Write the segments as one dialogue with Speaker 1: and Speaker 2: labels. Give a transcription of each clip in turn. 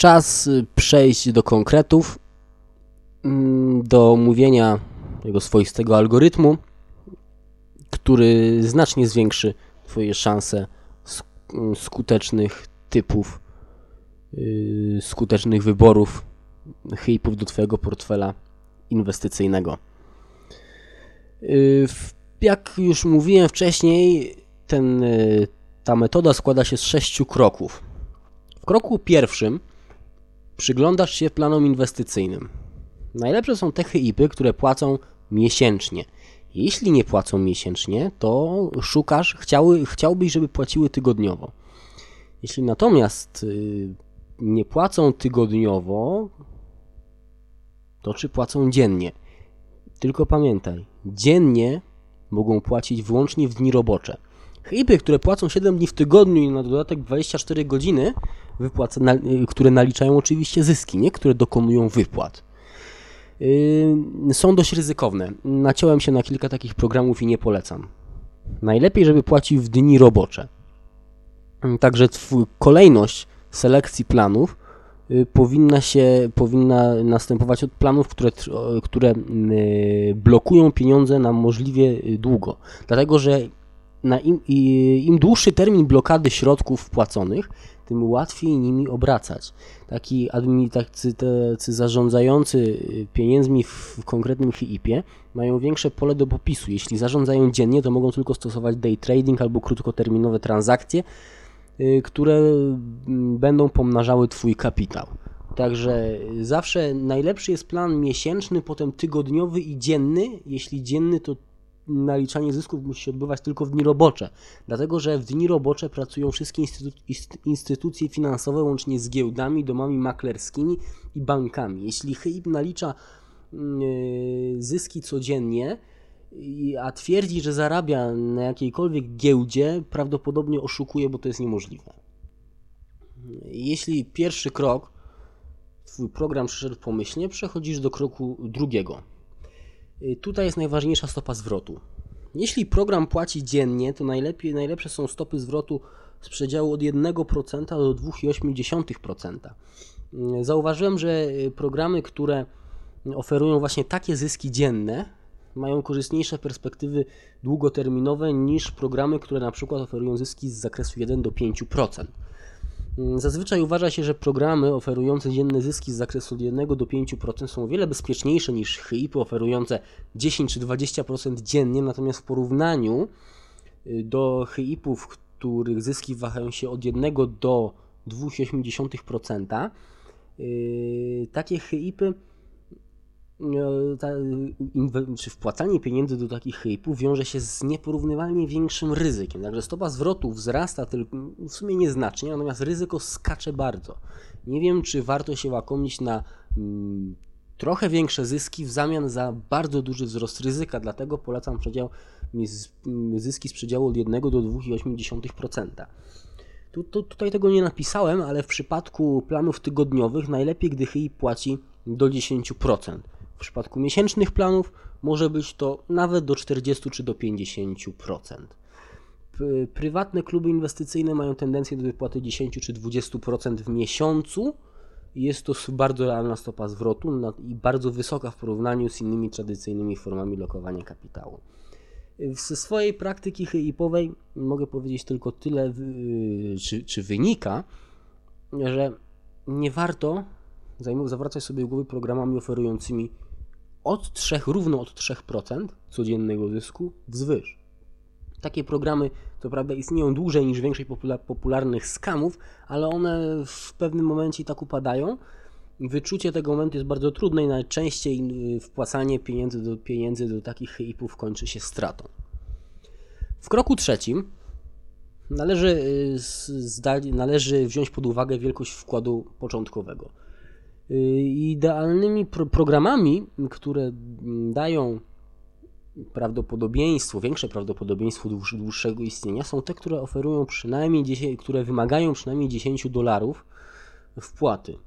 Speaker 1: czas y, przejść do konkretów, mm, do omówienia tego swoistego algorytmu, który znacznie zwiększy Twoje szanse mm, skutecznych typów, y, skutecznych wyborów HIP-ów do Twojego portfela inwestycyjnego. Y, jak już mówiłem wcześniej, ten, ta metoda składa się z sześciu kroków. W kroku pierwszym przyglądasz się planom inwestycyjnym. Najlepsze są te HIP-y, które płacą miesięcznie. Jeśli nie płacą miesięcznie, to szukasz, chciały, chciałbyś, żeby płaciły tygodniowo. Jeśli natomiast y, nie płacą tygodniowo, to czy płacą dziennie? Tylko pamiętaj, dziennie mogą płacić wyłącznie w dni robocze. HIP-y, które płacą 7 dni w tygodniu i na dodatek 24 godziny, wypłaca, na, y, które naliczają oczywiście zyski, nie? które dokonują wypłat. Yy, są dość ryzykowne. Naciąłem się na kilka takich programów i nie polecam. Najlepiej, żeby płacił w dni robocze. Także kolejność selekcji planów y, powinna się powinna następować od planów, które, które y, blokują pieniądze na możliwie długo. Dlatego, że im, im dłuższy termin blokady środków wpłaconych, tym łatwiej nimi obracać. Taki tacy, tacy zarządzający pieniędzmi w konkretnym HIP-ie mają większe pole do popisu. Jeśli zarządzają dziennie, to mogą tylko stosować day trading albo krótkoterminowe transakcje, y, które mm, będą pomnażały Twój kapitał. Także zawsze najlepszy jest plan miesięczny, potem tygodniowy i dzienny. Jeśli dzienny, to naliczanie zysków musi się odbywać tylko w dni robocze, dlatego że w dni robocze pracują wszystkie instytu instytucje finansowe łącznie z giełdami, domami maklerskimi i bankami. Jeśli HIP nalicza yy, zyski codziennie, a twierdzi, że zarabia na jakiejkolwiek giełdzie, prawdopodobnie oszukuje, bo to jest niemożliwe. Jeśli pierwszy krok, twój program przyszedł pomyślnie, przechodzisz do kroku drugiego. Y, tutaj jest najważniejsza stopa zwrotu. Jeśli program płaci dziennie, to najlepiej, najlepsze są stopy zwrotu z przedziału od 1% do 2,8%. Y, zauważyłem, że y, programy, które oferują właśnie takie zyski dzienne, mają korzystniejsze perspektywy długoterminowe niż programy, które na przykład oferują zyski z zakresu 1 do 5%. Mm, zazwyczaj uważa się, że programy oferujące dzienne zyski z zakresu od 1 do 5% są o wiele bezpieczniejsze niż HIP oferujące 10 czy 20% dziennie, natomiast w porównaniu y, do HIP-ów, których zyski wahają się od 1 do 2,8%, yy, takie HIP-y ta, czy wpłacanie pieniędzy do takich hypów wiąże się z nieporównywalnie większym ryzykiem. Także stopa zwrotu wzrasta tylko w sumie nieznacznie, natomiast ryzyko skacze bardzo. Nie wiem, czy warto się łakomić na mm, trochę większe zyski w zamian za bardzo duży wzrost ryzyka, dlatego polecam przedział, zyski z przedziału od 1 do 2,8%. Tu, tu, tutaj tego nie napisałem, ale w przypadku planów tygodniowych najlepiej, gdy HI płaci do 10%. W przypadku miesięcznych planów może być to nawet do 40 czy do 50%. Prywatne kluby inwestycyjne mają tendencję do wypłaty 10 czy 20% w miesiącu. Jest to bardzo realna stopa zwrotu i bardzo wysoka w porównaniu z innymi tradycyjnymi formami lokowania kapitału. Ze swojej praktyki HIP-owej mogę powiedzieć tylko tyle, czy, czy wynika, że nie warto zawracać sobie głowy programami oferującymi od 3, równo od 3% codziennego zysku wzwyż. Takie programy, co prawda, istnieją dłużej niż większość popularnych skamów, ale one w pewnym momencie tak upadają. Wyczucie tego momentu jest bardzo trudne i najczęściej y, wpłacanie pieniędzy do, pieniędzy do takich hypów kończy się stratą. W kroku trzecim należy, y, należy wziąć pod uwagę wielkość wkładu początkowego. Y, idealnymi pro programami, które dają prawdopodobieństwo, większe prawdopodobieństwo dłuższego istnienia są te, które oferują przynajmniej 10, które wymagają przynajmniej 10 dolarów wpłaty.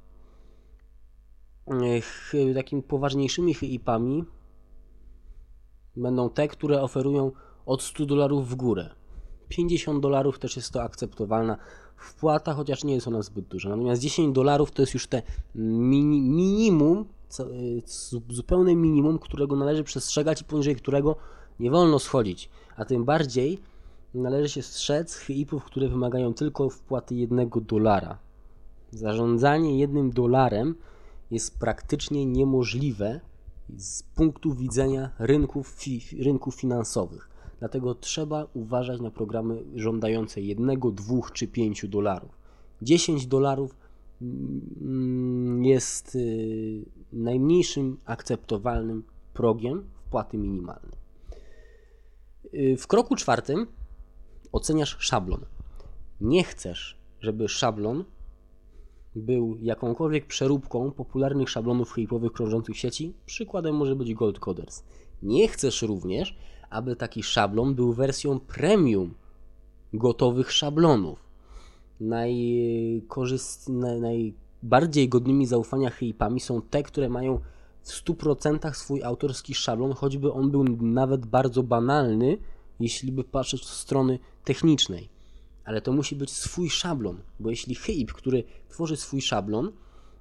Speaker 1: Takimi poważniejszymi HIP-ami będą te, które oferują od 100 dolarów w górę. 50 dolarów też jest to akceptowalna wpłata, chociaż nie jest ona zbyt duża. Natomiast 10 dolarów to jest już te mini, minimum, zupełne minimum, którego należy przestrzegać i poniżej którego nie wolno schodzić. A tym bardziej należy się strzec HIP-ów, które wymagają tylko wpłaty jednego dolara. Zarządzanie jednym dolarem jest praktycznie niemożliwe z punktu widzenia rynków, rynków finansowych. Dlatego trzeba uważać na programy żądające jednego, dwóch czy pięciu dolarów. 10 dolarów mm, jest y, najmniejszym akceptowalnym progiem wpłaty minimalnej. Y, w kroku czwartym oceniasz szablon. Nie chcesz, żeby szablon był jakąkolwiek przeróbką popularnych szablonów hipowych krążących sieci. Przykładem może być Gold Coders. Nie chcesz również, aby taki szablon był wersją premium gotowych szablonów. Najkorzyst... Najbardziej godnymi zaufania hipami są te, które mają w 100% swój autorski szablon, choćby on był nawet bardzo banalny, jeśli by patrzeć od strony technicznej. Ale to musi być swój szablon, bo jeśli HIP, który tworzy swój szablon,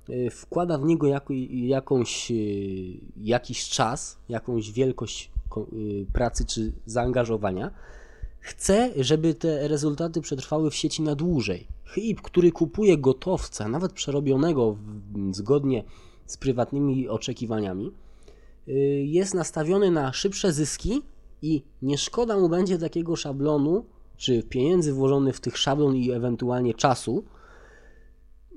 Speaker 1: y, wkłada w niego jakąś, y, jakiś czas, jakąś wielkość pracy czy zaangażowania, chce, żeby te rezultaty przetrwały w sieci na dłużej. HIP, który kupuje gotowca, nawet przerobionego zgodnie z prywatnymi oczekiwaniami, jest nastawiony na szybsze zyski i nie szkoda mu będzie takiego szablonu, czy pieniędzy włożonych w tych szablon i ewentualnie czasu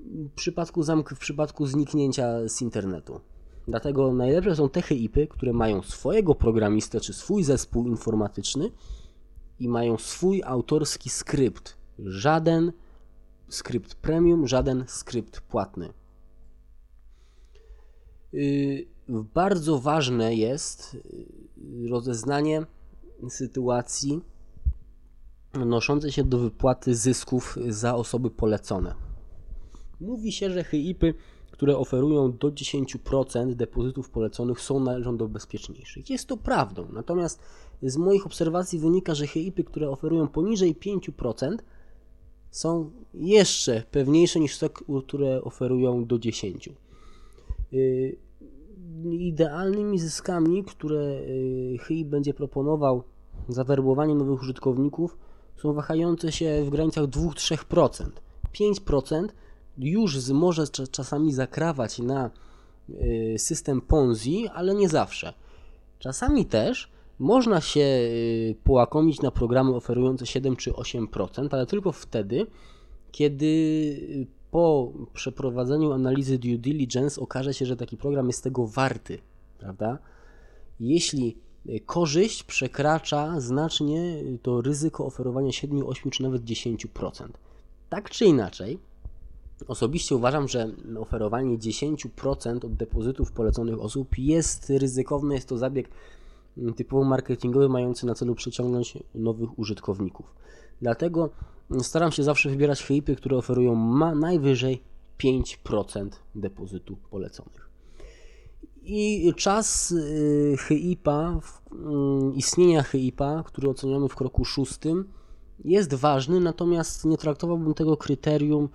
Speaker 1: w przypadku, zamk- w przypadku zniknięcia z internetu. Dlatego najlepsze są te HIP-y, które mają swojego programistę czy swój zespół informatyczny i mają swój autorski skrypt. Żaden skrypt premium, żaden skrypt płatny. Yy, bardzo ważne jest yy, rozeznanie sytuacji noszące się do wypłaty zysków za osoby polecone. Mówi się, że HIP-y, które oferują do 10% depozytów poleconych są należą do bezpieczniejszych. Jest to prawdą, natomiast z moich obserwacji wynika, że HIP-y, które oferują poniżej 5% są jeszcze pewniejsze niż te, które oferują do 10%. Y, idealnymi zyskami, które HIP y, będzie proponował za werbowanie nowych użytkowników są wahające się w granicach 2-3%. 5% już może czasami zakrawać na y, system Ponzi, ale nie zawsze. Czasami też można się y, połakomić na programy oferujące 7 czy 8%, ale tylko wtedy, kiedy y, po przeprowadzeniu analizy due diligence okaże się, że taki program jest tego warty, prawda? Jeśli korzyść przekracza znacznie to ryzyko oferowania 7, 8 czy nawet 10%. Tak czy inaczej, osobiście uważam, że oferowanie 10% od depozytów poleconych osób jest ryzykowne, jest to zabieg typowo marketingowy mający na celu przyciągnąć nowych użytkowników. Dlatego staram się zawsze wybierać HIP-y, które oferują ma najwyżej 5% depozytu poleconych. I czas y, HIPA, mm, istnienia HIPA, który oceniamy w kroku szóstym, jest ważny, natomiast nie traktowałbym tego kryterium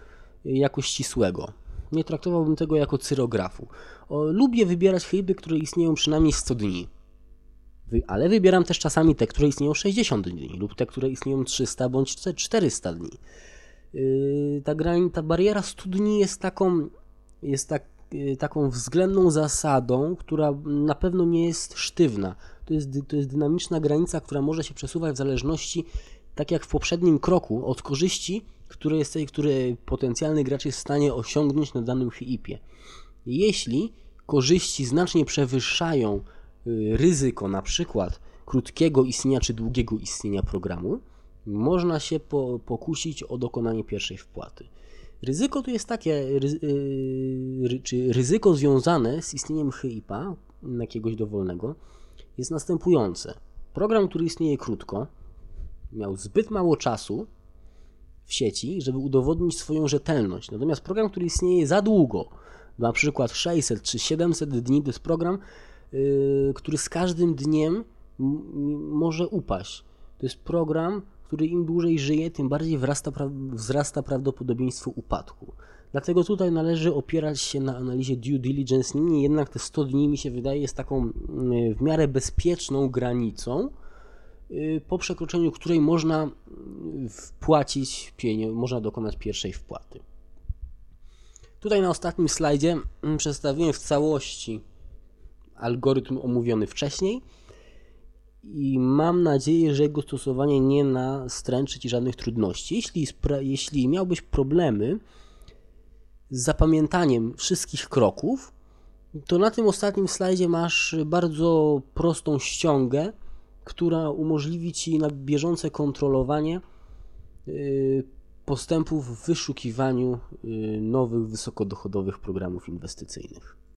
Speaker 1: jako ścisłego. Nie traktowałbym tego jako cyrografu. O, lubię wybierać HIPy, które istnieją przynajmniej 100 dni. Ale wybieram też czasami te, które istnieją 60 dni lub te, które istnieją 300 bądź 400 dni. Y, ta, ta bariera 100 dni jest taką, jest tak, Y, taką względną zasadą, która na pewno nie jest sztywna. To jest, to jest dynamiczna granica, która może się przesuwać w zależności, tak jak w poprzednim kroku, od korzyści, które, jest, które potencjalny gracz jest w stanie osiągnąć na danym HIP-ie. Jeśli korzyści znacznie przewyższają y, ryzyko na przykład krótkiego istnienia czy długiego istnienia programu, można się po, pokusić o dokonanie pierwszej wpłaty. Ryzyko tu jest takie, y, czy ryzyko związane z istnieniem HIPA, jakiegoś dowolnego, jest następujące. Program, który istnieje krótko, miał zbyt mało czasu w sieci, żeby udowodnić swoją rzetelność. Natomiast program, który istnieje za długo, na przykład 600 czy 700 dni, to jest program, y, który z każdym dniem może upaść. To jest program, który im dłużej żyje, tym bardziej wzrasta, wzrasta prawdopodobieństwo upadku. Dlatego tutaj należy opierać się na analizie due diligence. Niemniej jednak te 100 dni mi się wydaje jest taką mm, w miarę bezpieczną granicą, y, po przekroczeniu której można mm, wpłacić pieniądze, można dokonać pierwszej wpłaty. Tutaj na ostatnim slajdzie mm, przedstawiłem w całości algorytm omówiony wcześniej i mam nadzieję, że jego stosowanie nie nastręczy Ci żadnych trudności. Jeśli, jeśli miałbyś problemy z zapamiętaniem wszystkich kroków, to na tym ostatnim slajdzie masz bardzo prostą ściągę, która umożliwi Ci na bieżące kontrolowanie y, postępów w wyszukiwaniu y, nowych, wysokodochodowych programów inwestycyjnych.